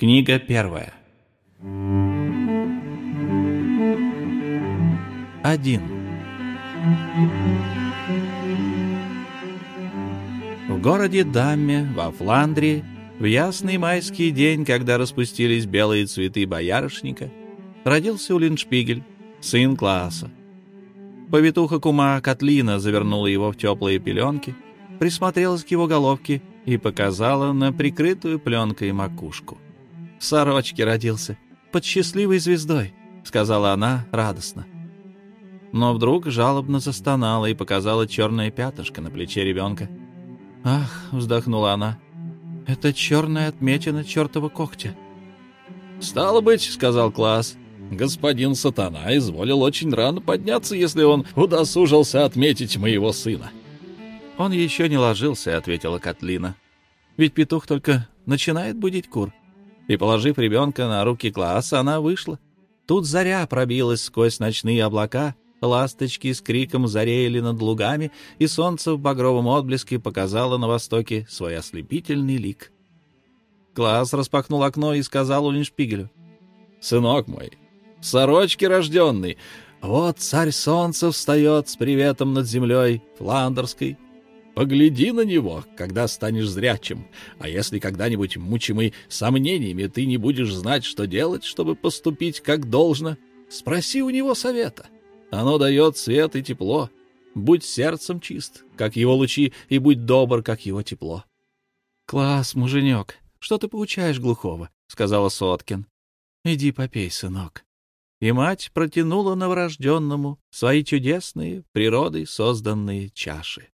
Книга первая. Один. В городе Дамме, во Фландрии, в ясный майский день, когда распустились белые цветы боярышника, родился Улиншпигель, сын Клааса. Повитуха кума Котлина завернула его в теплые пеленки, присмотрелась к его головке и показала на прикрытую пленкой макушку. «В сорочке родился, под счастливой звездой», — сказала она радостно. Но вдруг жалобно застонала и показала черное пятнышко на плече ребенка. «Ах!» — вздохнула она. «Это черная отметина чертова когтя». «Стало быть», — сказал Класс, — «господин сатана изволил очень рано подняться, если он удосужился отметить моего сына». «Он еще не ложился», — ответила Котлина. «Ведь петух только начинает будить кур». И, положив ребенка на руки класса, она вышла. Тут заря пробилась сквозь ночные облака, ласточки с криком зареяли над лугами, и солнце в багровом отблеске показало на востоке свой ослепительный лик. Класс распахнул окно и сказал Улиншпигелю. «Сынок мой, сорочки рожденный, вот царь солнца встает с приветом над землей фландерской, Погляди на него, когда станешь зрячим. А если когда-нибудь мучимый сомнениями ты не будешь знать, что делать, чтобы поступить как должно, спроси у него совета. Оно дает свет и тепло. Будь сердцем чист, как его лучи, и будь добр, как его тепло. — Класс, муженек, что ты поучаешь глухого? — сказала Соткин. — Иди попей, сынок. И мать протянула новорожденному свои чудесные, природой созданные чаши.